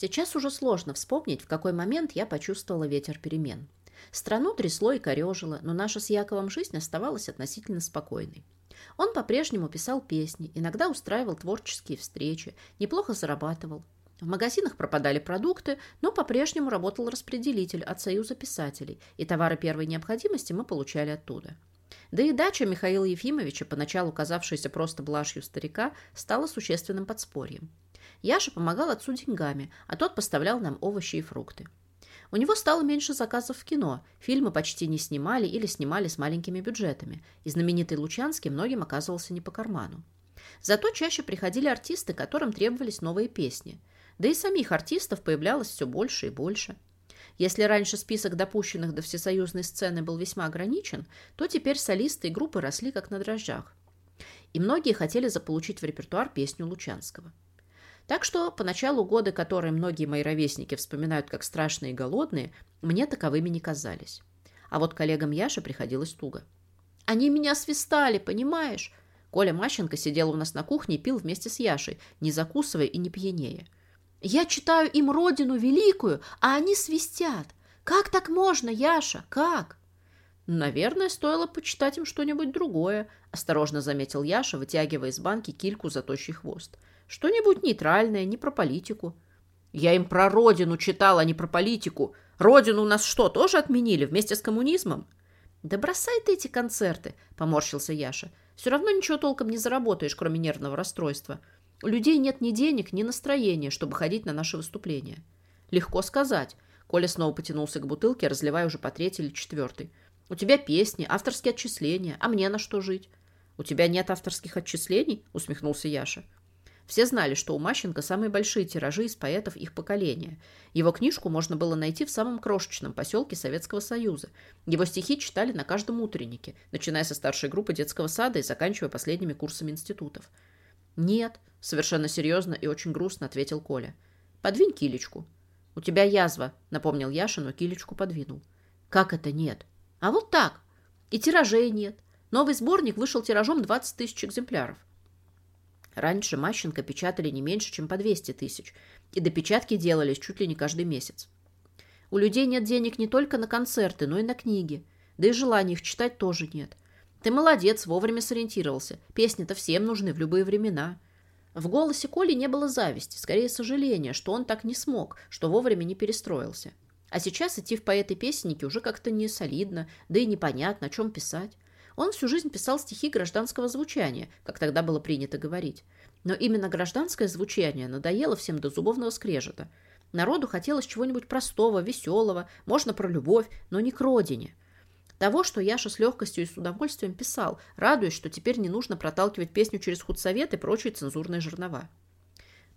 Сейчас уже сложно вспомнить, в какой момент я почувствовала ветер перемен. Страну трясло и корежило, но наша с Яковом жизнь оставалась относительно спокойной. Он по-прежнему писал песни, иногда устраивал творческие встречи, неплохо зарабатывал. В магазинах пропадали продукты, но по-прежнему работал распределитель от Союза писателей, и товары первой необходимости мы получали оттуда. Да и дача Михаила Ефимовича, поначалу казавшаяся просто блажью старика, стала существенным подспорьем. Яша помогал отцу деньгами, а тот поставлял нам овощи и фрукты. У него стало меньше заказов в кино, фильмы почти не снимали или снимали с маленькими бюджетами, и знаменитый Лучанский многим оказывался не по карману. Зато чаще приходили артисты, которым требовались новые песни. Да и самих артистов появлялось все больше и больше. Если раньше список допущенных до всесоюзной сцены был весьма ограничен, то теперь солисты и группы росли как на дрожжах. И многие хотели заполучить в репертуар песню Лучанского. Так что по началу года, которые многие мои ровесники вспоминают как страшные и голодные, мне таковыми не казались. А вот коллегам Яши приходилось туго. «Они меня свистали, понимаешь?» Коля Мащенко сидел у нас на кухне и пил вместе с Яшей, не закусывая и не пьянее. «Я читаю им родину великую, а они свистят. Как так можно, Яша, как?» «Наверное, стоило почитать им что-нибудь другое», – осторожно заметил Яша, вытягивая из банки кильку за тощий хвост. Что-нибудь нейтральное, не про политику. Я им про родину читал, а не про политику. Родину у нас что, тоже отменили вместе с коммунизмом? Да бросай ты эти концерты, поморщился Яша. Все равно ничего толком не заработаешь, кроме нервного расстройства. У людей нет ни денег, ни настроения, чтобы ходить на наши выступления. Легко сказать. Коля снова потянулся к бутылке, разливая уже по третий или четвертый. У тебя песни, авторские отчисления, а мне на что жить? У тебя нет авторских отчислений? Усмехнулся Яша. Все знали, что у Мащенко самые большие тиражи из поэтов их поколения. Его книжку можно было найти в самом крошечном поселке Советского Союза. Его стихи читали на каждом утреннике, начиная со старшей группы детского сада и заканчивая последними курсами институтов. «Нет», — совершенно серьезно и очень грустно ответил Коля. «Подвинь килечку». «У тебя язва», — напомнил Яша, но килечку подвинул. «Как это нет?» «А вот так. И тиражей нет. Новый сборник вышел тиражом 20 тысяч экземпляров. Раньше Мащенко печатали не меньше, чем по 200 тысяч, и допечатки делались чуть ли не каждый месяц. У людей нет денег не только на концерты, но и на книги. Да и желания их читать тоже нет. Ты молодец, вовремя сориентировался. Песни-то всем нужны в любые времена. В голосе Коли не было зависти, скорее сожаления, что он так не смог, что вовремя не перестроился. А сейчас идти в поэты-песенники уже как-то не солидно, да и непонятно, о чем писать. Он всю жизнь писал стихи гражданского звучания, как тогда было принято говорить. Но именно гражданское звучание надоело всем до зубовного скрежета. Народу хотелось чего-нибудь простого, веселого, можно про любовь, но не к родине. Того, что Яша с легкостью и с удовольствием писал, радуясь, что теперь не нужно проталкивать песню через худсовет и прочие цензурные жернова.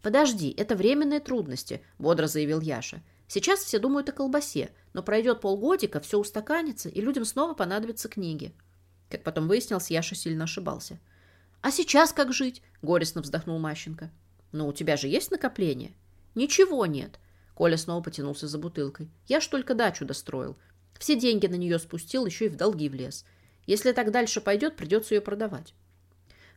«Подожди, это временные трудности», – бодро заявил Яша. «Сейчас все думают о колбасе, но пройдет полгодика, все устаканится, и людям снова понадобятся книги». Как потом выяснилось, Яша сильно ошибался. «А сейчас как жить?» – горестно вздохнул Мащенко. «Ну, у тебя же есть накопление?» «Ничего нет». Коля снова потянулся за бутылкой. «Я ж только дачу достроил. Все деньги на нее спустил, еще и в долги влез. Если так дальше пойдет, придется ее продавать».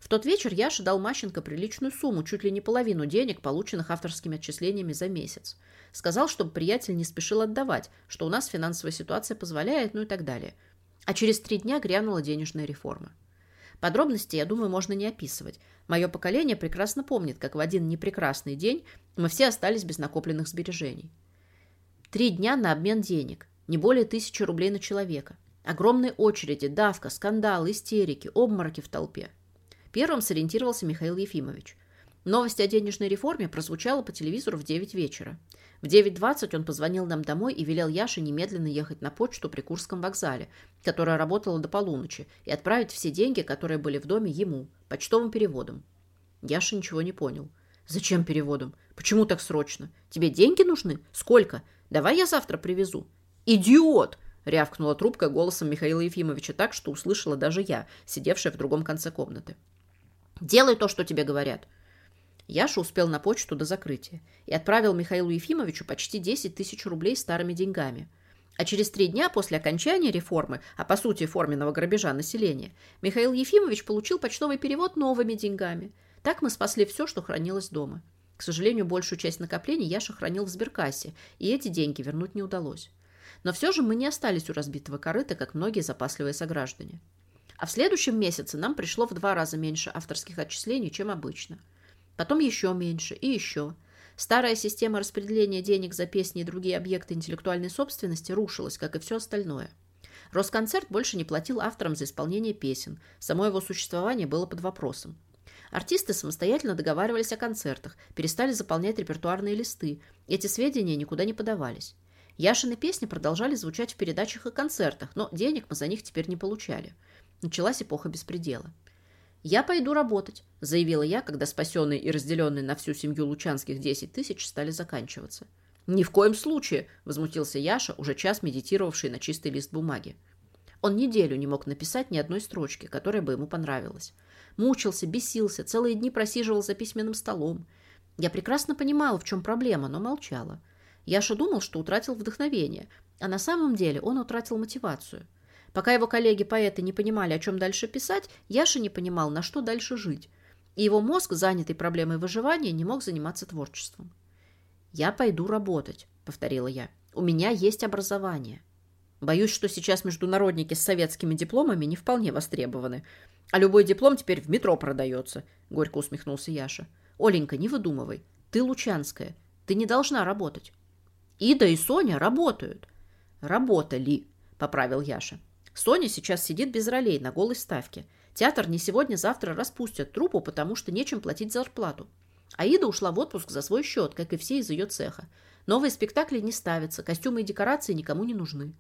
В тот вечер Яша дал Мащенко приличную сумму, чуть ли не половину денег, полученных авторскими отчислениями за месяц. Сказал, чтобы приятель не спешил отдавать, что у нас финансовая ситуация позволяет, ну и так далее. А через три дня грянула денежная реформа. Подробности, я думаю, можно не описывать. Мое поколение прекрасно помнит, как в один непрекрасный день мы все остались без накопленных сбережений. Три дня на обмен денег, не более тысячи рублей на человека. Огромные очереди, давка, скандалы, истерики, обмороки в толпе. Первым сориентировался Михаил Ефимович. Новость о денежной реформе прозвучала по телевизору в 9 вечера. В 9.20 он позвонил нам домой и велел Яше немедленно ехать на почту при Курском вокзале, которая работала до полуночи, и отправить все деньги, которые были в доме, ему, почтовым переводом. Яша ничего не понял. «Зачем переводом? Почему так срочно? Тебе деньги нужны? Сколько? Давай я завтра привезу». «Идиот!» — рявкнула трубка голосом Михаила Ефимовича так, что услышала даже я, сидевшая в другом конце комнаты. «Делай то, что тебе говорят. Яша успел на почту до закрытия и отправил Михаилу Ефимовичу почти 10 тысяч рублей старыми деньгами. А через три дня после окончания реформы, а по сути форменного грабежа населения, Михаил Ефимович получил почтовый перевод новыми деньгами. Так мы спасли все, что хранилось дома. К сожалению, большую часть накоплений Яша хранил в сберкассе, и эти деньги вернуть не удалось. Но все же мы не остались у разбитого корыта, как многие запасливые сограждане. А в следующем месяце нам пришло в два раза меньше авторских отчислений, чем обычно. Потом еще меньше и еще. Старая система распределения денег за песни и другие объекты интеллектуальной собственности рушилась, как и все остальное. Росконцерт больше не платил авторам за исполнение песен. Само его существование было под вопросом. Артисты самостоятельно договаривались о концертах, перестали заполнять репертуарные листы. Эти сведения никуда не подавались. Яшины песни продолжали звучать в передачах и концертах, но денег мы за них теперь не получали. Началась эпоха беспредела. «Я пойду работать», – заявила я, когда спасенные и разделенные на всю семью лучанских 10 тысяч стали заканчиваться. «Ни в коем случае!» – возмутился Яша, уже час медитировавший на чистый лист бумаги. Он неделю не мог написать ни одной строчки, которая бы ему понравилась. Мучился, бесился, целые дни просиживал за письменным столом. Я прекрасно понимала, в чем проблема, но молчала. Яша думал, что утратил вдохновение, а на самом деле он утратил мотивацию. Пока его коллеги-поэты не понимали, о чем дальше писать, Яша не понимал, на что дальше жить. И его мозг, занятый проблемой выживания, не мог заниматься творчеством. «Я пойду работать», — повторила я. «У меня есть образование». Боюсь, что сейчас международники с советскими дипломами не вполне востребованы. А любой диплом теперь в метро продается, — горько усмехнулся Яша. Оленька, не выдумывай. Ты лучанская. Ты не должна работать. Ида и Соня работают. Работали, — поправил Яша. Соня сейчас сидит без ролей на голой ставке. Театр не сегодня-завтра распустят труппу, потому что нечем платить зарплату. Аида ушла в отпуск за свой счет, как и все из ее цеха. Новые спектакли не ставятся, костюмы и декорации никому не нужны.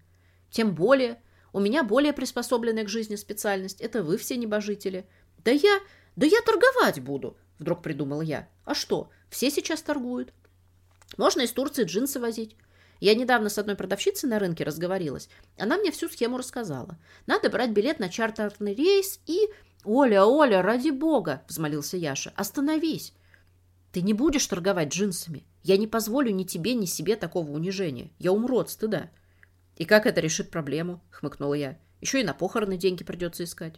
Тем более, у меня более приспособленная к жизни специальность. Это вы все небожители. Да я, да я торговать буду, вдруг придумала я. А что, все сейчас торгуют. Можно из Турции джинсы возить. Я недавно с одной продавщицей на рынке разговорилась. Она мне всю схему рассказала. Надо брать билет на чартерный рейс и... «Оля, Оля, ради бога!» – взмолился Яша. «Остановись! Ты не будешь торговать джинсами. Я не позволю ни тебе, ни себе такого унижения. Я умру от стыда». «И как это решит проблему?» – хмыкнула я. «Еще и на похороны деньги придется искать».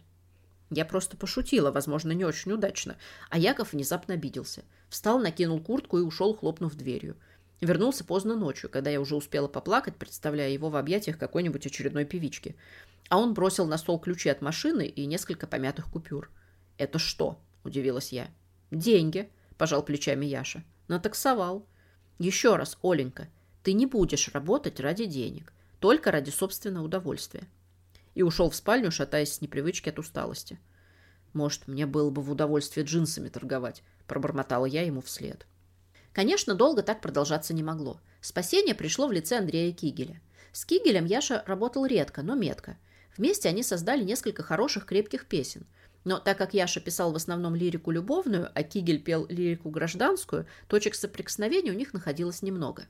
Я просто пошутила, возможно, не очень удачно, а Яков внезапно обиделся. Встал, накинул куртку и ушел, хлопнув дверью. Вернулся поздно ночью, когда я уже успела поплакать, представляя его в объятиях какой-нибудь очередной певички. А он бросил на стол ключи от машины и несколько помятых купюр. «Это что?» – удивилась я. «Деньги», – пожал плечами Яша. «Натаксовал». «Еще раз, Оленька, ты не будешь работать ради денег, только ради собственного удовольствия». И ушел в спальню, шатаясь с непривычки от усталости. «Может, мне было бы в удовольствие джинсами торговать», – пробормотала я ему вслед. Конечно, долго так продолжаться не могло. Спасение пришло в лице Андрея Кигеля. С Кигелем Яша работал редко, но метко. Вместе они создали несколько хороших крепких песен. Но так как Яша писал в основном лирику любовную, а Кигель пел лирику гражданскую, точек соприкосновения у них находилось немного.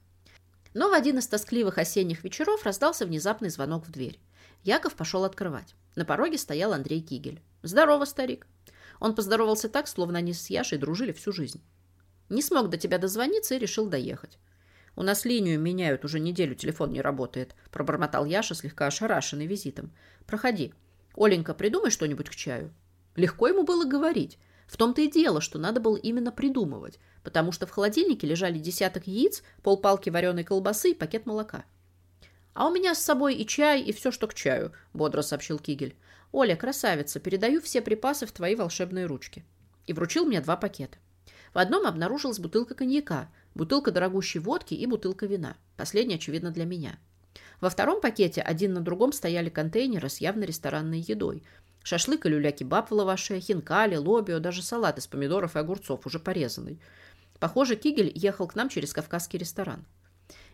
Но в один из тоскливых осенних вечеров раздался внезапный звонок в дверь. Яков пошел открывать. На пороге стоял Андрей Кигель. «Здорово, старик!» Он поздоровался так, словно они с Яшей дружили всю жизнь. Не смог до тебя дозвониться и решил доехать. У нас линию меняют, уже неделю телефон не работает, пробормотал Яша, слегка ошарашенный визитом. Проходи. Оленька, придумай что-нибудь к чаю. Легко ему было говорить. В том-то и дело, что надо было именно придумывать, потому что в холодильнике лежали десяток яиц, полпалки вареной колбасы и пакет молока. «А у меня с собой и чай, и все, что к чаю», — бодро сообщил Кигель. «Оля, красавица, передаю все припасы в твои волшебные ручки». И вручил мне два пакета. В одном обнаружилась бутылка коньяка, бутылка дорогущей водки и бутылка вина. Последняя, очевидно, для меня. Во втором пакете один на другом стояли контейнеры с явно ресторанной едой. Шашлык и люля-кебаб в лаваше, хинкали, лобио, даже салат из помидоров и огурцов, уже порезанный. Похоже, Кигель ехал к нам через кавказский ресторан.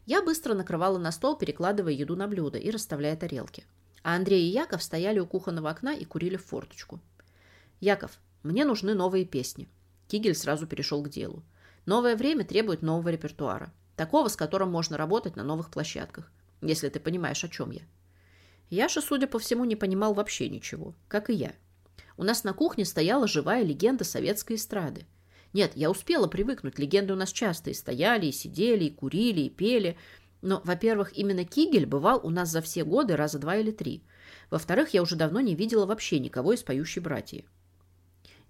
Я быстро накрывала на стол, перекладывая еду на блюдо и расставляя тарелки. А Андрей и Яков стояли у кухонного окна и курили в форточку. «Яков, мне нужны новые песни. Кигель сразу перешел к делу. Новое время требует нового репертуара. Такого, с которым можно работать на новых площадках. Если ты понимаешь, о чем я. Яша, судя по всему, не понимал вообще ничего. Как и я. У нас на кухне стояла живая легенда советской эстрады. Нет, я успела привыкнуть. Легенды у нас часто и стояли, и сидели, и курили, и пели. Но, во-первых, именно Кигель бывал у нас за все годы раза два или три. Во-вторых, я уже давно не видела вообще никого из поющей братьи.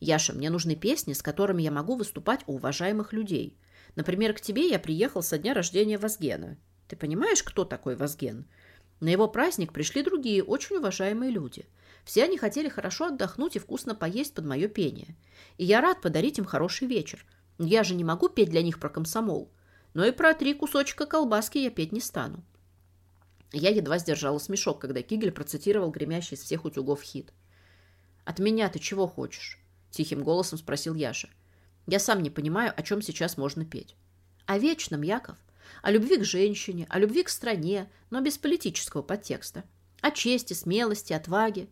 «Яша, мне нужны песни, с которыми я могу выступать у уважаемых людей. Например, к тебе я приехал со дня рождения Вазгена. Ты понимаешь, кто такой Вазген? На его праздник пришли другие, очень уважаемые люди. Все они хотели хорошо отдохнуть и вкусно поесть под мое пение. И я рад подарить им хороший вечер. Я же не могу петь для них про комсомол. Но и про три кусочка колбаски я петь не стану. Я едва сдержала смешок, когда Кигель процитировал гремящий из всех утюгов хит. «От меня ты чего хочешь?» – тихим голосом спросил Яша. «Я сам не понимаю, о чем сейчас можно петь». «О вечном, Яков. О любви к женщине, о любви к стране, но без политического подтекста. О чести, смелости, отваге.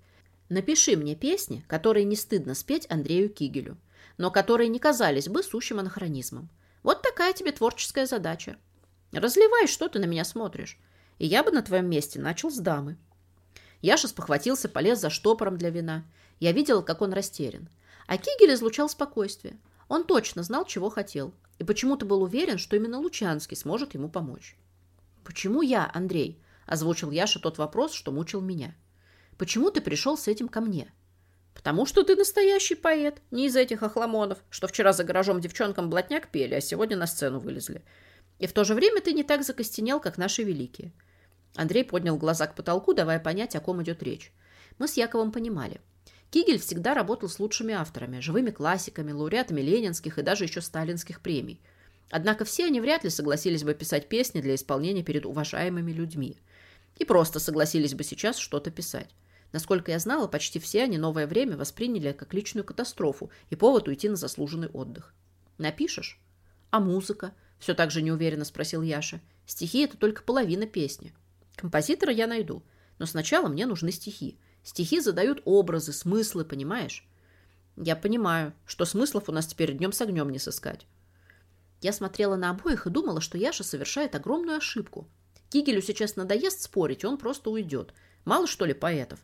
Напиши мне песни, которые не стыдно спеть Андрею Кигелю, но которые не казались бы сущим анахронизмом. Вот такая тебе творческая задача. Разливай, что ты на меня смотришь и я бы на твоем месте начал с дамы. Яша спохватился, полез за штопором для вина. Я видела, как он растерян. А Кигель излучал спокойствие. Он точно знал, чего хотел. И почему-то был уверен, что именно Лучанский сможет ему помочь. «Почему я, Андрей?» – озвучил Яша тот вопрос, что мучил меня. «Почему ты пришел с этим ко мне?» «Потому что ты настоящий поэт, не из этих охламонов, что вчера за гаражом девчонкам блатняк пели, а сегодня на сцену вылезли. И в то же время ты не так закостенел, как наши великие. Андрей поднял глаза к потолку, давая понять, о ком идет речь. Мы с Яковом понимали. Кигель всегда работал с лучшими авторами, живыми классиками, лауреатами ленинских и даже еще сталинских премий. Однако все они вряд ли согласились бы писать песни для исполнения перед уважаемыми людьми. И просто согласились бы сейчас что-то писать. Насколько я знала, почти все они новое время восприняли как личную катастрофу и повод уйти на заслуженный отдых. «Напишешь?» «А музыка?» – все так же неуверенно спросил Яша. «Стихи – это только половина песни». Композитора я найду, но сначала мне нужны стихи. Стихи задают образы, смыслы, понимаешь? Я понимаю, что смыслов у нас теперь днем с огнем не сыскать. Я смотрела на обоих и думала, что Яша совершает огромную ошибку. Кигелю сейчас надоест спорить, он просто уйдет. Мало что ли поэтов.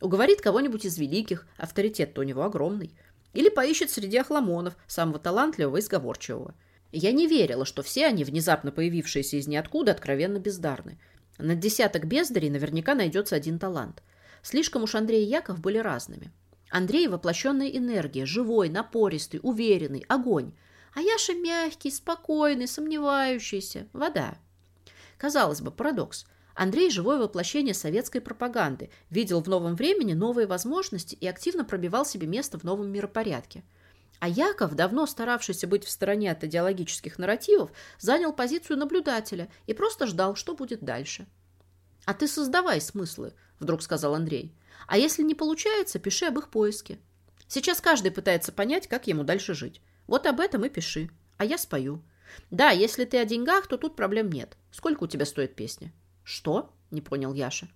Уговорит кого-нибудь из великих, авторитет-то у него огромный. Или поищет среди охламонов, самого талантливого и сговорчивого. Я не верила, что все они, внезапно появившиеся из ниоткуда, откровенно бездарны. На десяток бездарей наверняка найдется один талант. Слишком уж Андрей и Яков были разными. Андрей – воплощенная энергия, живой, напористый, уверенный, огонь. А Яша мягкий, спокойный, сомневающийся, вода. Казалось бы, парадокс. Андрей – живое воплощение советской пропаганды, видел в новом времени новые возможности и активно пробивал себе место в новом миропорядке. А Яков, давно старавшийся быть в стороне от идеологических нарративов, занял позицию наблюдателя и просто ждал, что будет дальше. «А ты создавай смыслы», — вдруг сказал Андрей. «А если не получается, пиши об их поиске. Сейчас каждый пытается понять, как ему дальше жить. Вот об этом и пиши, а я спою. Да, если ты о деньгах, то тут проблем нет. Сколько у тебя стоит песня?» «Что?» — не понял Яша.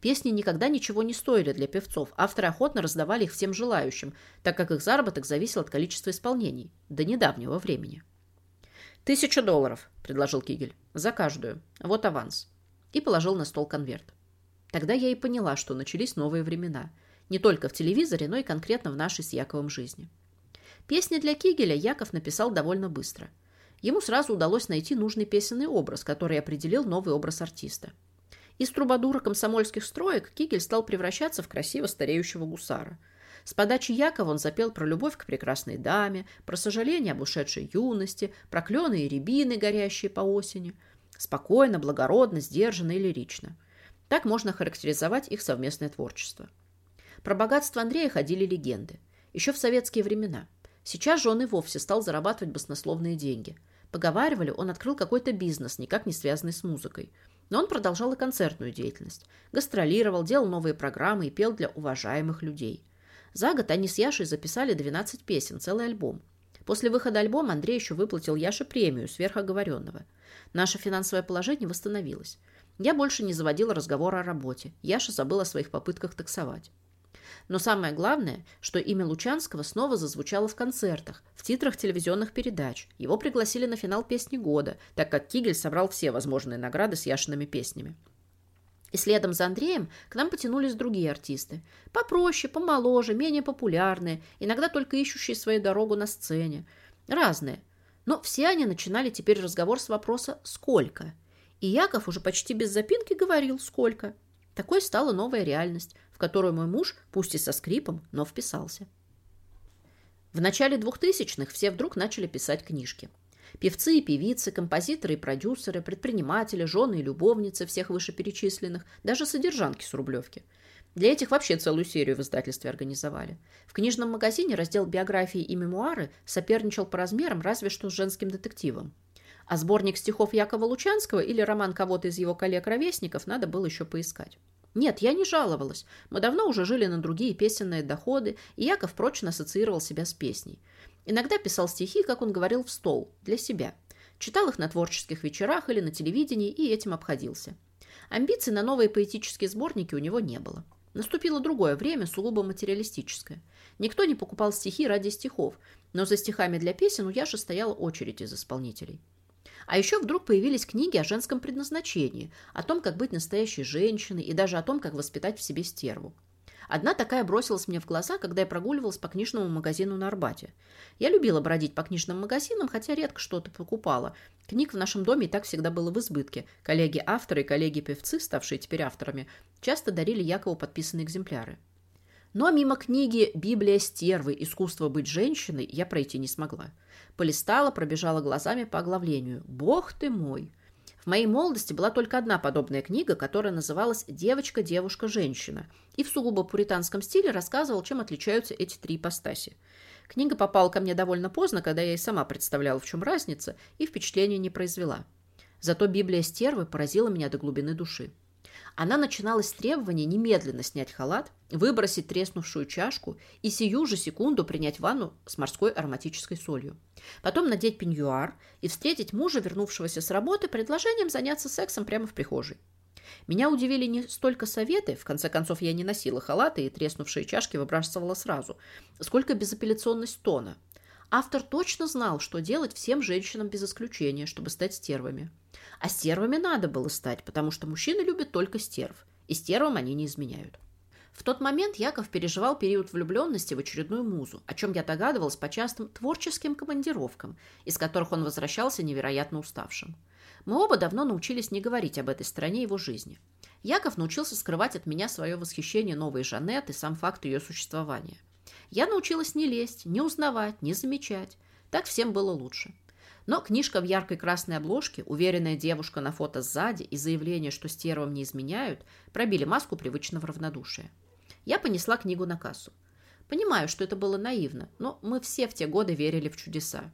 Песни никогда ничего не стоили для певцов. Авторы охотно раздавали их всем желающим, так как их заработок зависел от количества исполнений. До недавнего времени. «Тысяча долларов», — предложил Кигель. «За каждую. Вот аванс». И положил на стол конверт. Тогда я и поняла, что начались новые времена. Не только в телевизоре, но и конкретно в нашей с Яковом жизни. Песни для Кигеля Яков написал довольно быстро. Ему сразу удалось найти нужный песенный образ, который определил новый образ артиста. Из трубадура комсомольских строек Кигель стал превращаться в красиво стареющего гусара. С подачи Якова он запел про любовь к прекрасной даме, про сожаление об ушедшей юности, про клены и рябины, горящие по осени. Спокойно, благородно, сдержанно и лирично. Так можно характеризовать их совместное творчество. Про богатство Андрея ходили легенды. Еще в советские времена. Сейчас же он и вовсе стал зарабатывать баснословные деньги. Поговаривали, он открыл какой-то бизнес, никак не связанный с музыкой – но он продолжал и концертную деятельность. Гастролировал, делал новые программы и пел для уважаемых людей. За год они с Яшей записали 12 песен, целый альбом. После выхода альбома Андрей еще выплатил Яше премию сверхоговоренного. Наше финансовое положение восстановилось. Я больше не заводила разговор о работе. Яша забыл о своих попытках таксовать. Но самое главное, что имя Лучанского снова зазвучало в концертах, в титрах телевизионных передач. Его пригласили на финал «Песни года», так как Кигель собрал все возможные награды с Яшиными песнями. И следом за Андреем к нам потянулись другие артисты. Попроще, помоложе, менее популярные, иногда только ищущие свою дорогу на сцене. Разные. Но все они начинали теперь разговор с вопроса «Сколько?». И Яков уже почти без запинки говорил «Сколько?». Такой стала новая реальность, в которую мой муж, пусть и со скрипом, но вписался. В начале двухтысячных все вдруг начали писать книжки. Певцы и певицы, композиторы и продюсеры, предприниматели, жены и любовницы всех вышеперечисленных, даже содержанки с Рублевки. Для этих вообще целую серию в издательстве организовали. В книжном магазине раздел биографии и мемуары соперничал по размерам разве что с женским детективом. А сборник стихов Якова Лучанского или роман кого-то из его коллег-ровесников надо было еще поискать. Нет, я не жаловалась. Мы давно уже жили на другие песенные доходы, и Яков прочно ассоциировал себя с песней. Иногда писал стихи, как он говорил, в стол, для себя. Читал их на творческих вечерах или на телевидении и этим обходился. Амбиций на новые поэтические сборники у него не было. Наступило другое время, сугубо материалистическое. Никто не покупал стихи ради стихов, но за стихами для песен у Яши стояла очередь из исполнителей. А еще вдруг появились книги о женском предназначении, о том, как быть настоящей женщиной и даже о том, как воспитать в себе стерву. Одна такая бросилась мне в глаза, когда я прогуливалась по книжному магазину на Арбате. Я любила бродить по книжным магазинам, хотя редко что-то покупала. Книг в нашем доме и так всегда было в избытке. Коллеги-авторы и коллеги-певцы, ставшие теперь авторами, часто дарили Якову подписанные экземпляры. Но мимо книги «Библия стервы. Искусство быть женщиной» я пройти не смогла. Полистала, пробежала глазами по оглавлению. Бог ты мой! Моей молодости была только одна подобная книга, которая называлась «Девочка, девушка, женщина» и в сугубо пуританском стиле рассказывал, чем отличаются эти три ипостаси. Книга попала ко мне довольно поздно, когда я и сама представляла, в чем разница, и впечатления не произвела. Зато Библия стервы поразила меня до глубины души. Она начиналась с требования немедленно снять халат, выбросить треснувшую чашку и сию же секунду принять ванну с морской ароматической солью. Потом надеть пеньюар и встретить мужа, вернувшегося с работы, предложением заняться сексом прямо в прихожей. Меня удивили не столько советы, в конце концов я не носила халаты и треснувшие чашки выбрасывала сразу, сколько безапелляционность тона. Автор точно знал, что делать всем женщинам без исключения, чтобы стать стервами. А стервами надо было стать, потому что мужчины любят только стерв, и стервам они не изменяют. В тот момент Яков переживал период влюбленности в очередную музу, о чем я догадывалась по частым творческим командировкам, из которых он возвращался невероятно уставшим. Мы оба давно научились не говорить об этой стороне его жизни. Яков научился скрывать от меня свое восхищение новой Жанет и сам факт ее существования. Я научилась не лезть, не узнавать, не замечать. Так всем было лучше. Но книжка в яркой красной обложке, уверенная девушка на фото сзади и заявление, что стервам не изменяют, пробили маску привычного равнодушия. Я понесла книгу на кассу. Понимаю, что это было наивно, но мы все в те годы верили в чудеса.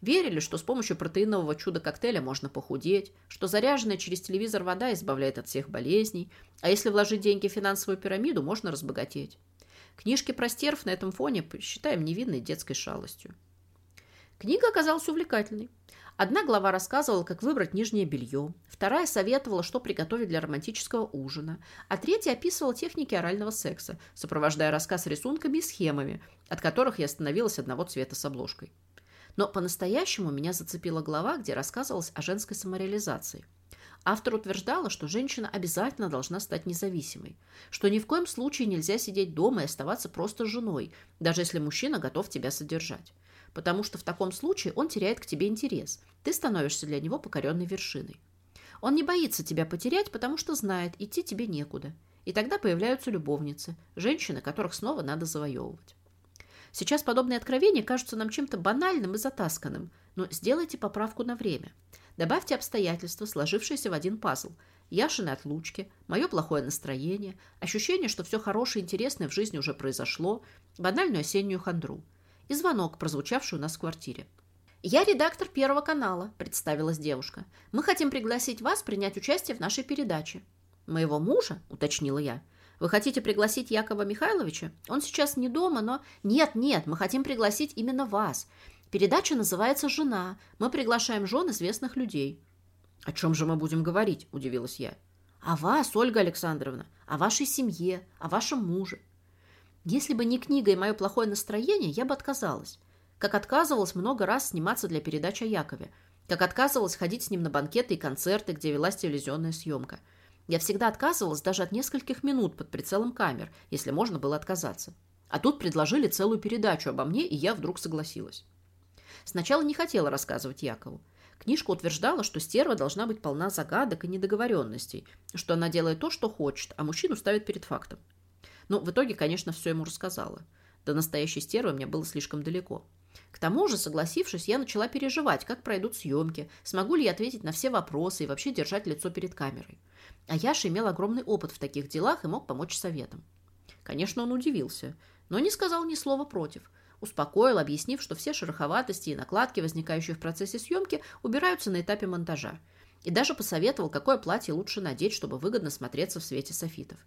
Верили, что с помощью протеинового чуда-коктейля можно похудеть, что заряженная через телевизор вода избавляет от всех болезней, а если вложить деньги в финансовую пирамиду, можно разбогатеть. Книжки про стерв на этом фоне считаем невинной детской шалостью. Книга оказалась увлекательной. Одна глава рассказывала, как выбрать нижнее белье, вторая советовала, что приготовить для романтического ужина, а третья описывала техники орального секса, сопровождая рассказ рисунками и схемами, от которых я становилась одного цвета с обложкой. Но по-настоящему меня зацепила глава, где рассказывалось о женской самореализации. Автор утверждала, что женщина обязательно должна стать независимой, что ни в коем случае нельзя сидеть дома и оставаться просто женой, даже если мужчина готов тебя содержать потому что в таком случае он теряет к тебе интерес. Ты становишься для него покоренной вершиной. Он не боится тебя потерять, потому что знает, идти тебе некуда. И тогда появляются любовницы, женщины, которых снова надо завоевывать. Сейчас подобные откровения кажутся нам чем-то банальным и затасканным, но сделайте поправку на время. Добавьте обстоятельства, сложившиеся в один пазл. Яшины отлучки, мое плохое настроение, ощущение, что все хорошее и интересное в жизни уже произошло, банальную осеннюю хандру – и звонок, прозвучавший у нас в квартире. «Я редактор Первого канала», – представилась девушка. «Мы хотим пригласить вас принять участие в нашей передаче». «Моего мужа?» – уточнила я. «Вы хотите пригласить Якова Михайловича? Он сейчас не дома, но...» «Нет, нет, мы хотим пригласить именно вас. Передача называется «Жена». Мы приглашаем жен известных людей». «О чем же мы будем говорить?» – удивилась я. «О вас, Ольга Александровна, о вашей семье, о вашем муже. Если бы не книга и мое плохое настроение, я бы отказалась. Как отказывалась много раз сниматься для передач о Якове. Как отказывалась ходить с ним на банкеты и концерты, где велась телевизионная съемка. Я всегда отказывалась даже от нескольких минут под прицелом камер, если можно было отказаться. А тут предложили целую передачу обо мне, и я вдруг согласилась. Сначала не хотела рассказывать Якову. Книжка утверждала, что стерва должна быть полна загадок и недоговоренностей, что она делает то, что хочет, а мужчину ставит перед фактом. Ну, в итоге, конечно, все ему рассказала. До настоящей стервы мне было слишком далеко. К тому же, согласившись, я начала переживать, как пройдут съемки, смогу ли я ответить на все вопросы и вообще держать лицо перед камерой. А Яша имел огромный опыт в таких делах и мог помочь советом. Конечно, он удивился, но не сказал ни слова против. Успокоил, объяснив, что все шероховатости и накладки, возникающие в процессе съемки, убираются на этапе монтажа. И даже посоветовал, какое платье лучше надеть, чтобы выгодно смотреться в свете софитов.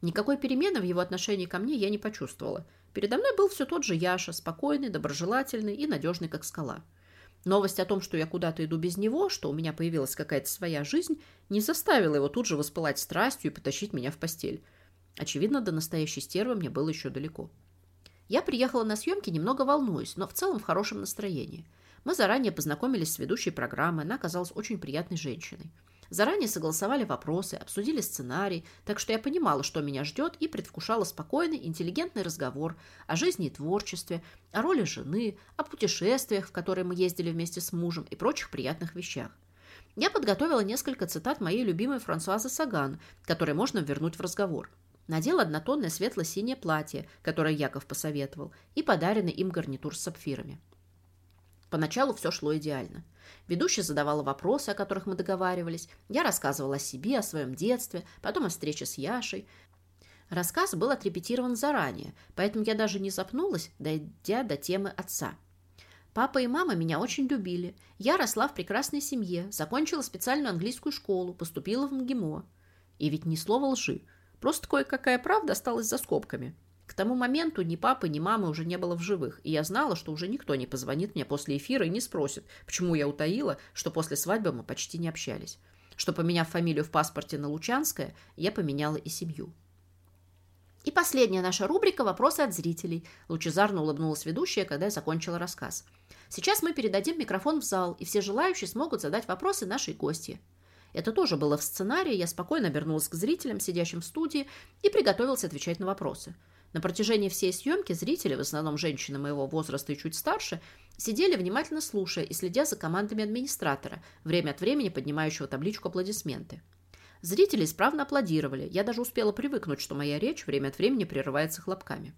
Никакой перемены в его отношении ко мне я не почувствовала. Передо мной был все тот же Яша, спокойный, доброжелательный и надежный, как скала. Новость о том, что я куда-то иду без него, что у меня появилась какая-то своя жизнь, не заставила его тут же воспылать страстью и потащить меня в постель. Очевидно, до настоящей стервы мне было еще далеко. Я приехала на съемки немного волнуюсь, но в целом в хорошем настроении. Мы заранее познакомились с ведущей программы, она оказалась очень приятной женщиной. Заранее согласовали вопросы, обсудили сценарий, так что я понимала, что меня ждет, и предвкушала спокойный, интеллигентный разговор о жизни и творчестве, о роли жены, о путешествиях, в которые мы ездили вместе с мужем и прочих приятных вещах. Я подготовила несколько цитат моей любимой Франсуазы Саган, которые можно вернуть в разговор. Надела однотонное светло-синее платье, которое Яков посоветовал, и подаренный им гарнитур с сапфирами. Поначалу все шло идеально. Ведущая задавала вопросы, о которых мы договаривались. Я рассказывала о себе, о своем детстве, потом о встрече с Яшей. Рассказ был отрепетирован заранее, поэтому я даже не запнулась, дойдя до темы отца. Папа и мама меня очень любили. Я росла в прекрасной семье, закончила специальную английскую школу, поступила в МГИМО. И ведь ни слова лжи. Просто кое-какая правда осталась за скобками. К тому моменту ни папы, ни мамы уже не было в живых, и я знала, что уже никто не позвонит мне после эфира и не спросит, почему я утаила, что после свадьбы мы почти не общались. Что, поменяв фамилию в паспорте на Лучанское, я поменяла и семью. И последняя наша рубрика «Вопросы от зрителей», лучезарно улыбнулась ведущая, когда я закончила рассказ. Сейчас мы передадим микрофон в зал, и все желающие смогут задать вопросы нашей гости. Это тоже было в сценарии, я спокойно обернулась к зрителям, сидящим в студии, и приготовилась отвечать на вопросы. На протяжении всей съемки зрители, в основном женщины моего возраста и чуть старше, сидели внимательно слушая и следя за командами администратора, время от времени поднимающего табличку аплодисменты. Зрители исправно аплодировали. Я даже успела привыкнуть, что моя речь время от времени прерывается хлопками.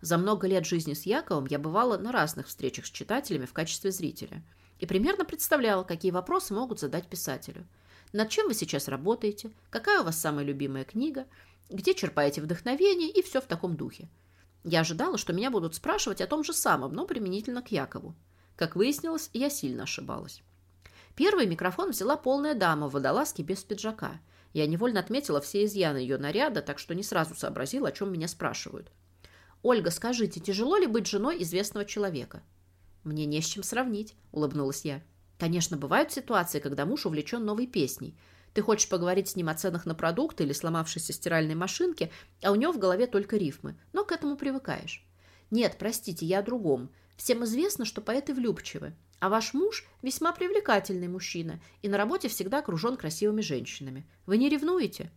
За много лет жизни с Яковом я бывала на разных встречах с читателями в качестве зрителя и примерно представляла, какие вопросы могут задать писателю. Над чем вы сейчас работаете? Какая у вас самая любимая книга? где черпаете вдохновение и все в таком духе. Я ожидала, что меня будут спрашивать о том же самом, но применительно к Якову. Как выяснилось, я сильно ошибалась. Первый микрофон взяла полная дама в водолазке без пиджака. Я невольно отметила все изъяны ее наряда, так что не сразу сообразила, о чем меня спрашивают. «Ольга, скажите, тяжело ли быть женой известного человека?» «Мне не с чем сравнить», — улыбнулась я. «Конечно, бывают ситуации, когда муж увлечен новой песней, ты хочешь поговорить с ним о ценах на продукты или сломавшейся стиральной машинке, а у него в голове только рифмы, но к этому привыкаешь. Нет, простите, я о другом. Всем известно, что поэты влюбчивы, а ваш муж весьма привлекательный мужчина и на работе всегда окружен красивыми женщинами. Вы не ревнуете?»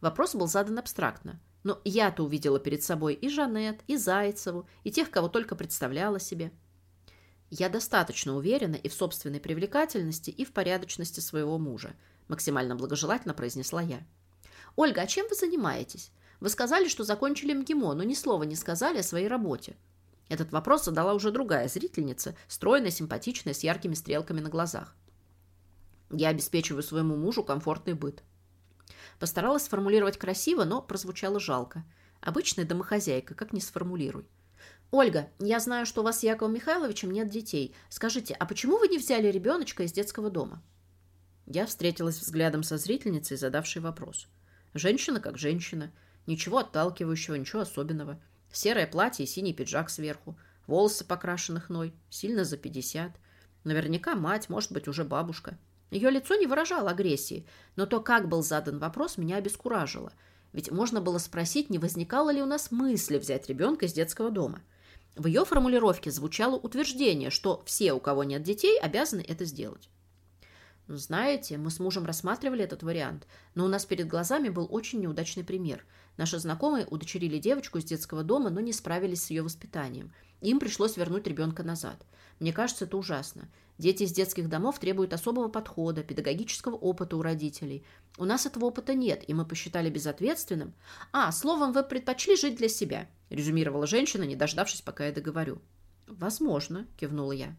Вопрос был задан абстрактно. Но я-то увидела перед собой и Жанет, и Зайцеву, и тех, кого только представляла себе. Я достаточно уверена и в собственной привлекательности, и в порядочности своего мужа максимально благожелательно произнесла я. «Ольга, а чем вы занимаетесь? Вы сказали, что закончили МГИМО, но ни слова не сказали о своей работе». Этот вопрос задала уже другая зрительница, стройная, симпатичная, с яркими стрелками на глазах. «Я обеспечиваю своему мужу комфортный быт». Постаралась сформулировать красиво, но прозвучало жалко. Обычная домохозяйка, как не сформулируй. «Ольга, я знаю, что у вас с Яковом Михайловичем нет детей. Скажите, а почему вы не взяли ребеночка из детского дома?» Я встретилась взглядом со зрительницей, задавшей вопрос. Женщина как женщина. Ничего отталкивающего, ничего особенного. Серое платье и синий пиджак сверху. Волосы покрашены хной. Сильно за пятьдесят. Наверняка мать, может быть, уже бабушка. Ее лицо не выражало агрессии, но то, как был задан вопрос, меня обескуражило. Ведь можно было спросить, не возникало ли у нас мысли взять ребенка из детского дома. В ее формулировке звучало утверждение, что все, у кого нет детей, обязаны это сделать. Знаете, мы с мужем рассматривали этот вариант, но у нас перед глазами был очень неудачный пример. Наши знакомые удочерили девочку из детского дома, но не справились с ее воспитанием. Им пришлось вернуть ребенка назад. Мне кажется, это ужасно. Дети из детских домов требуют особого подхода, педагогического опыта у родителей. У нас этого опыта нет, и мы посчитали безответственным. «А, словом, вы предпочли жить для себя», – резюмировала женщина, не дождавшись, пока я договорю. «Возможно», — кивнула я.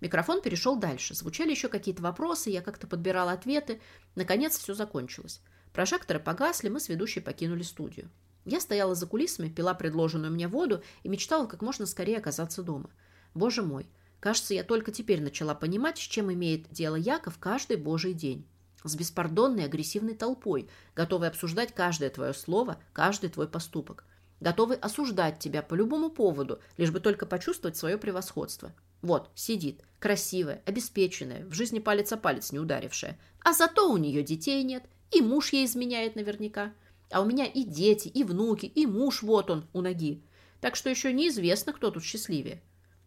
Микрофон перешел дальше. Звучали еще какие-то вопросы, я как-то подбирала ответы. Наконец все закончилось. Прожекторы погасли, мы с ведущей покинули студию. Я стояла за кулисами, пила предложенную мне воду и мечтала как можно скорее оказаться дома. Боже мой, кажется, я только теперь начала понимать, с чем имеет дело Яков каждый божий день. С беспардонной агрессивной толпой, готовой обсуждать каждое твое слово, каждый твой поступок. Готовый осуждать тебя по любому поводу, лишь бы только почувствовать свое превосходство. Вот, сидит, красивая, обеспеченная, в жизни палец о палец не ударившая. А зато у нее детей нет, и муж ей изменяет наверняка. А у меня и дети, и внуки, и муж вот он у ноги. Так что еще неизвестно, кто тут счастливее.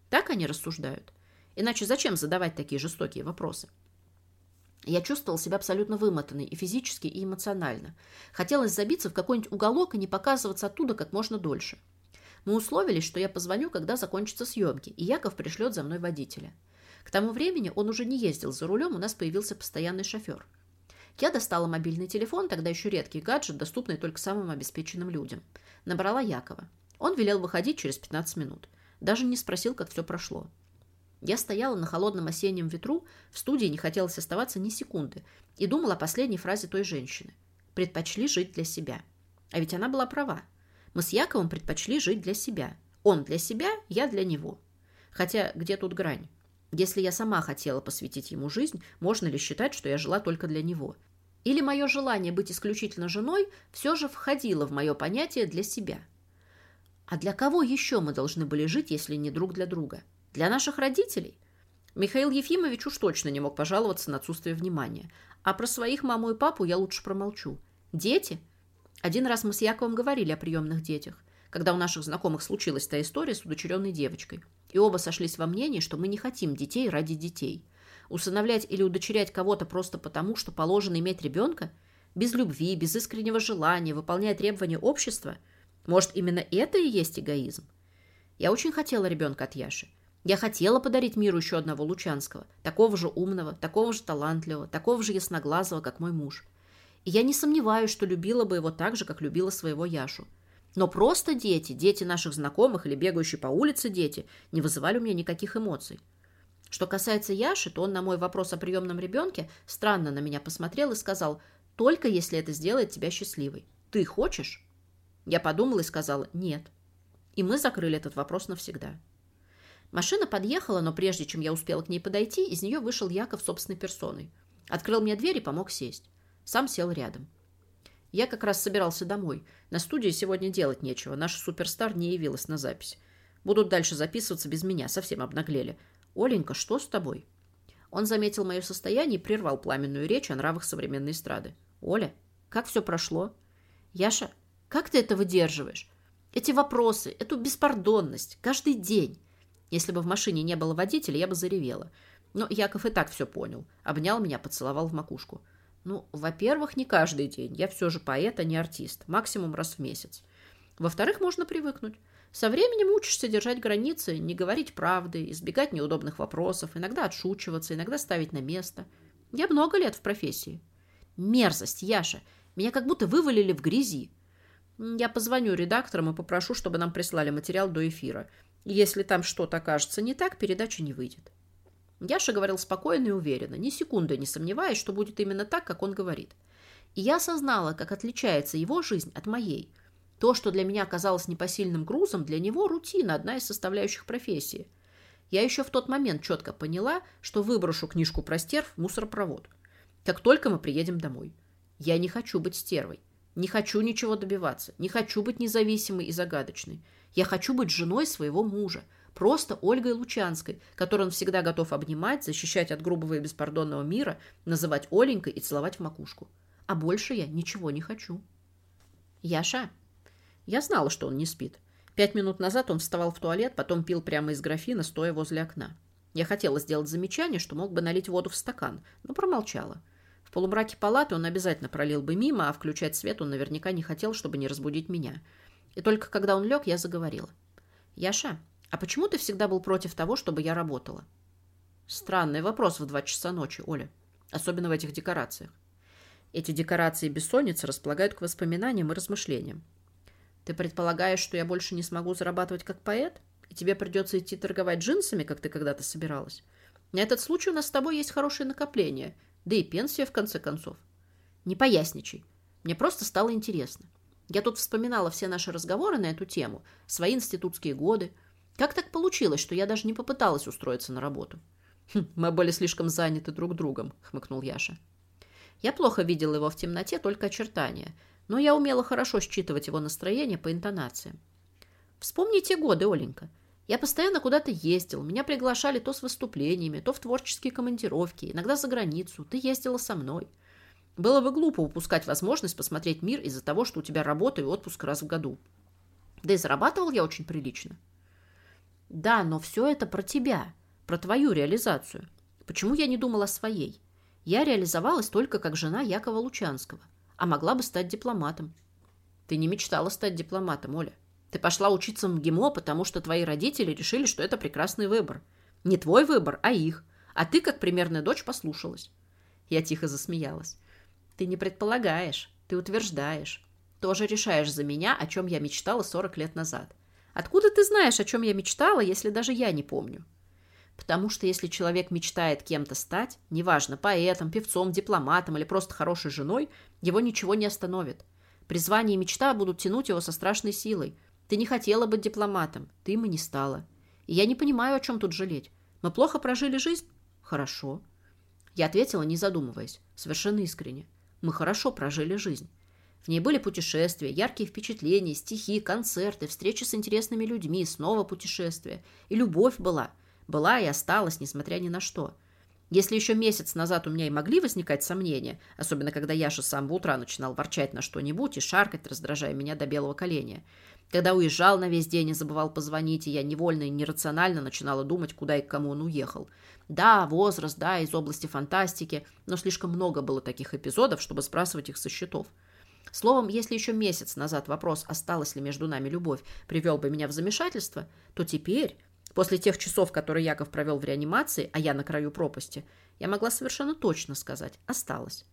Так они рассуждают. Иначе зачем задавать такие жестокие вопросы? Я чувствовал себя абсолютно вымотанной и физически, и эмоционально. Хотелось забиться в какой-нибудь уголок и не показываться оттуда как можно дольше. Мы условились, что я позвоню, когда закончатся съемки, и Яков пришлет за мной водителя. К тому времени он уже не ездил за рулем, у нас появился постоянный шофер. Я достала мобильный телефон, тогда еще редкий гаджет, доступный только самым обеспеченным людям. Набрала Якова. Он велел выходить через 15 минут. Даже не спросил, как все прошло. Я стояла на холодном осеннем ветру, в студии не хотелось оставаться ни секунды, и думала о последней фразе той женщины. «Предпочли жить для себя». А ведь она была права. Мы с Яковом предпочли жить для себя. Он для себя, я для него. Хотя где тут грань? Если я сама хотела посвятить ему жизнь, можно ли считать, что я жила только для него? Или мое желание быть исключительно женой все же входило в мое понятие для себя? А для кого еще мы должны были жить, если не друг для друга? Для наших родителей? Михаил Ефимович уж точно не мог пожаловаться на отсутствие внимания. А про своих маму и папу я лучше промолчу. Дети? Один раз мы с Яковом говорили о приемных детях, когда у наших знакомых случилась та история с удочеренной девочкой. И оба сошлись во мнении, что мы не хотим детей ради детей. Усыновлять или удочерять кого-то просто потому, что положено иметь ребенка? Без любви, без искреннего желания, выполняя требования общества? Может, именно это и есть эгоизм? Я очень хотела ребенка от Яши. Я хотела подарить миру еще одного Лучанского, такого же умного, такого же талантливого, такого же ясноглазого, как мой муж. И я не сомневаюсь, что любила бы его так же, как любила своего Яшу. Но просто дети, дети наших знакомых или бегающие по улице дети, не вызывали у меня никаких эмоций. Что касается Яши, то он на мой вопрос о приемном ребенке странно на меня посмотрел и сказал, только если это сделает тебя счастливой. Ты хочешь? Я подумала и сказала «нет». И мы закрыли этот вопрос навсегда. Машина подъехала, но прежде чем я успела к ней подойти, из нее вышел Яков собственной персоной. Открыл мне дверь и помог сесть. Сам сел рядом. Я как раз собирался домой. На студии сегодня делать нечего. Наша суперстар не явилась на запись. Будут дальше записываться без меня. Совсем обнаглели. «Оленька, что с тобой?» Он заметил мое состояние и прервал пламенную речь о нравах современной эстрады. «Оля, как все прошло?» «Яша, как ты это выдерживаешь? Эти вопросы, эту беспардонность, каждый день. Если бы в машине не было водителя, я бы заревела. Но Яков и так все понял. Обнял меня, поцеловал в макушку. Ну, во-первых, не каждый день. Я все же поэт, а не артист. Максимум раз в месяц. Во-вторых, можно привыкнуть. Со временем учишься держать границы, не говорить правды, избегать неудобных вопросов, иногда отшучиваться, иногда ставить на место. Я много лет в профессии. Мерзость, Яша. Меня как будто вывалили в грязи. Я позвоню редакторам и попрошу, чтобы нам прислали материал до эфира. Если там что-то окажется не так, передача не выйдет. Яша говорил спокойно и уверенно, ни секунды не сомневаясь, что будет именно так, как он говорит. И я осознала, как отличается его жизнь от моей. То, что для меня казалось непосильным грузом, для него рутина, одна из составляющих профессии. Я еще в тот момент четко поняла, что выброшу книжку про стерв в мусоропровод. Как только мы приедем домой. Я не хочу быть стервой. Не хочу ничего добиваться. Не хочу быть независимой и загадочной. Я хочу быть женой своего мужа – Просто Ольгой Лучанской, которую он всегда готов обнимать, защищать от грубого и беспардонного мира, называть Оленькой и целовать в макушку. А больше я ничего не хочу. Яша. Я знала, что он не спит. Пять минут назад он вставал в туалет, потом пил прямо из графина, стоя возле окна. Я хотела сделать замечание, что мог бы налить воду в стакан, но промолчала. В полумраке палаты он обязательно пролил бы мимо, а включать свет он наверняка не хотел, чтобы не разбудить меня. И только когда он лег, я заговорила. «Яша, а почему ты всегда был против того, чтобы я работала? Странный вопрос в два часа ночи, Оля. Особенно в этих декорациях. Эти декорации бессонницы располагают к воспоминаниям и размышлениям. Ты предполагаешь, что я больше не смогу зарабатывать как поэт? И тебе придется идти торговать джинсами, как ты когда-то собиралась. На этот случай у нас с тобой есть хорошее накопление, да и пенсия, в конце концов. Не поясничай. Мне просто стало интересно. Я тут вспоминала все наши разговоры на эту тему, свои институтские годы. Как так получилось, что я даже не попыталась устроиться на работу? Хм, мы были слишком заняты друг другом, хмыкнул Яша. Я плохо видела его в темноте, только очертания, но я умела хорошо считывать его настроение по интонациям. Вспомни те годы, Оленька. Я постоянно куда-то ездил, меня приглашали то с выступлениями, то в творческие командировки, иногда за границу. Ты ездила со мной. Было бы глупо упускать возможность посмотреть мир из-за того, что у тебя работа и отпуск раз в году. Да и зарабатывал я очень прилично. Да, но все это про тебя, про твою реализацию. Почему я не думала о своей? Я реализовалась только как жена Якова Лучанского, а могла бы стать дипломатом. Ты не мечтала стать дипломатом, Оля. Ты пошла учиться в МГИМО, потому что твои родители решили, что это прекрасный выбор. Не твой выбор, а их. А ты, как примерная дочь, послушалась. Я тихо засмеялась. Ты не предполагаешь, ты утверждаешь. Тоже решаешь за меня, о чем я мечтала 40 лет назад. Откуда ты знаешь, о чем я мечтала, если даже я не помню? Потому что если человек мечтает кем-то стать, неважно, поэтом, певцом, дипломатом или просто хорошей женой, его ничего не остановит. Призвание и мечта будут тянуть его со страшной силой. Ты не хотела быть дипломатом, ты им и не стала. И я не понимаю, о чем тут жалеть. Мы плохо прожили жизнь? Хорошо. Я ответила, не задумываясь, совершенно искренне. Мы хорошо прожили жизнь. В ней были путешествия, яркие впечатления, стихи, концерты, встречи с интересными людьми, снова путешествия. И любовь была. Была и осталась, несмотря ни на что. Если еще месяц назад у меня и могли возникать сомнения, особенно когда Яша с самого утра начинал ворчать на что-нибудь и шаркать, раздражая меня до белого коленя, когда уезжал на весь день и забывал позвонить, и я невольно и нерационально начинала думать, куда и к кому он уехал. Да, возраст, да, из области фантастики, но слишком много было таких эпизодов, чтобы сбрасывать их со счетов. Словом, если еще месяц назад вопрос, осталась ли между нами любовь, привел бы меня в замешательство, то теперь, после тех часов, которые Яков провел в реанимации, а я на краю пропасти, я могла совершенно точно сказать «осталось».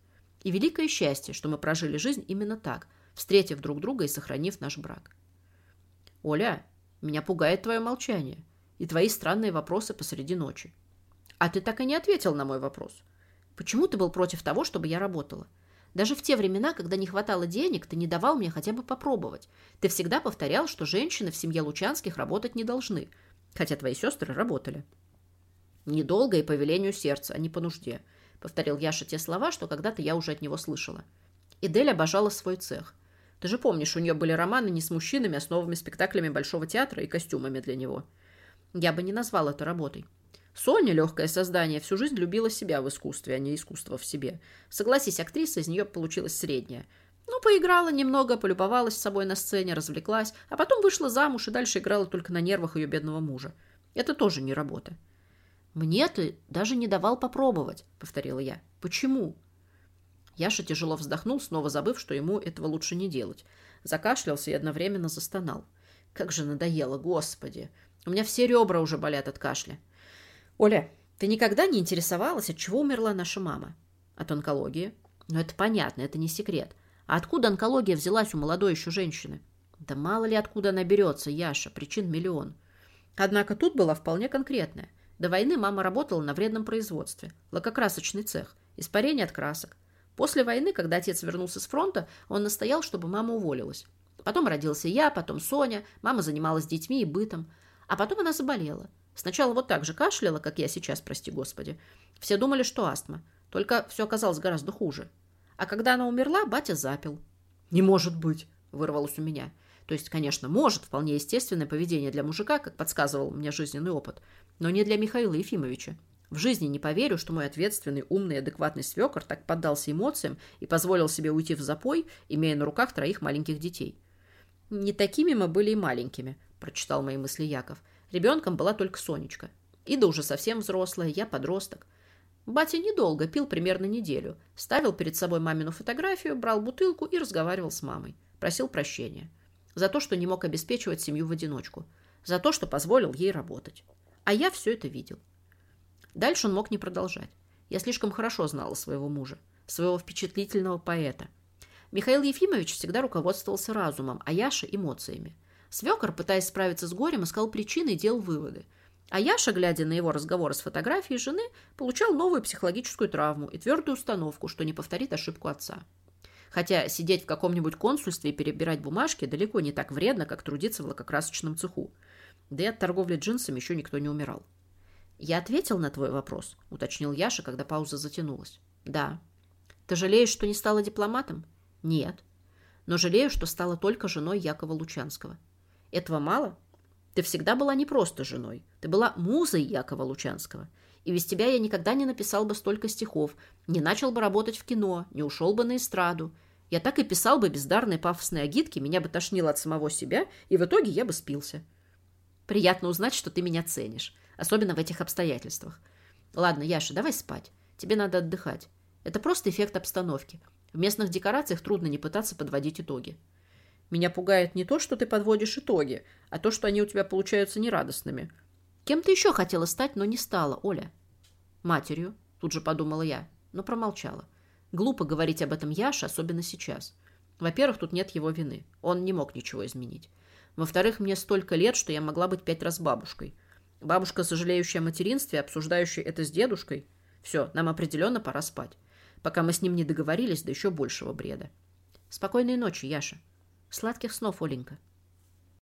И великое счастье, что мы прожили жизнь именно так, встретив друг друга и сохранив наш брак. «Оля, меня пугает твое молчание и твои странные вопросы посреди ночи. А ты так и не ответил на мой вопрос. Почему ты был против того, чтобы я работала? Даже в те времена, когда не хватало денег, ты не давал мне хотя бы попробовать. Ты всегда повторял, что женщины в семье Лучанских работать не должны, хотя твои сестры работали. Недолго и по велению сердца, а не по нужде, повторил Яша те слова, что когда-то я уже от него слышала. Идель обожала свой цех. Ты же помнишь, у нее были романы не с мужчинами, а с новыми спектаклями Большого театра и костюмами для него. Я бы не назвал это работой. Соня, легкое создание, всю жизнь любила себя в искусстве, а не искусство в себе. Согласись, актриса из нее получилась средняя. Ну, поиграла немного, полюбовалась с собой на сцене, развлеклась, а потом вышла замуж и дальше играла только на нервах ее бедного мужа. Это тоже не работа. «Мне ты даже не давал попробовать», — повторила я. «Почему?» Яша тяжело вздохнул, снова забыв, что ему этого лучше не делать. Закашлялся и одновременно застонал. «Как же надоело, господи! У меня все ребра уже болят от кашля. Оля, ты никогда не интересовалась, от чего умерла наша мама? От онкологии? Ну, это понятно, это не секрет. А откуда онкология взялась у молодой еще женщины? Да мало ли откуда она берется, Яша, причин миллион. Однако тут была вполне конкретная. До войны мама работала на вредном производстве. Лакокрасочный цех. Испарение от красок. После войны, когда отец вернулся с фронта, он настоял, чтобы мама уволилась. Потом родился я, потом Соня. Мама занималась детьми и бытом. А потом она заболела. Сначала вот так же кашляла, как я сейчас, прости господи. Все думали, что астма. Только все оказалось гораздо хуже. А когда она умерла, батя запил. «Не может быть!» – вырвалось у меня. То есть, конечно, может, вполне естественное поведение для мужика, как подсказывал мне жизненный опыт, но не для Михаила Ефимовича. В жизни не поверю, что мой ответственный, умный, адекватный свекор так поддался эмоциям и позволил себе уйти в запой, имея на руках троих маленьких детей. «Не такими мы были и маленькими», – прочитал мои мысли Яков – Ребенком была только Сонечка. Ида уже совсем взрослая, я подросток. Батя недолго, пил примерно неделю. Ставил перед собой мамину фотографию, брал бутылку и разговаривал с мамой. Просил прощения. За то, что не мог обеспечивать семью в одиночку. За то, что позволил ей работать. А я все это видел. Дальше он мог не продолжать. Я слишком хорошо знала своего мужа, своего впечатлительного поэта. Михаил Ефимович всегда руководствовался разумом, а Яша – эмоциями. Свекор, пытаясь справиться с горем, искал причины и делал выводы. А Яша, глядя на его разговоры с фотографией жены, получал новую психологическую травму и твердую установку, что не повторит ошибку отца. Хотя сидеть в каком-нибудь консульстве и перебирать бумажки далеко не так вредно, как трудиться в лакокрасочном цеху. Да и от торговли джинсами еще никто не умирал. «Я ответил на твой вопрос», — уточнил Яша, когда пауза затянулась. «Да». «Ты жалеешь, что не стала дипломатом?» «Нет». «Но жалею, что стала только женой Якова Лучанского». «Этого мало?» «Ты всегда была не просто женой. Ты была музой Якова Лучанского. И без тебя я никогда не написал бы столько стихов, не начал бы работать в кино, не ушел бы на эстраду. Я так и писал бы бездарные пафосные агитки, меня бы тошнило от самого себя, и в итоге я бы спился». «Приятно узнать, что ты меня ценишь». Особенно в этих обстоятельствах. Ладно, Яша, давай спать. Тебе надо отдыхать. Это просто эффект обстановки. В местных декорациях трудно не пытаться подводить итоги. Меня пугает не то, что ты подводишь итоги, а то, что они у тебя получаются нерадостными. Кем ты еще хотела стать, но не стала, Оля? Матерью, тут же подумала я, но промолчала. Глупо говорить об этом Яше, особенно сейчас. Во-первых, тут нет его вины. Он не мог ничего изменить. Во-вторых, мне столько лет, что я могла быть пять раз бабушкой. Бабушка, сожалеющая о материнстве, обсуждающая это с дедушкой. Все, нам определенно пора спать. Пока мы с ним не договорились до еще большего бреда. Спокойной ночи, Яша. Сладких снов, Оленька.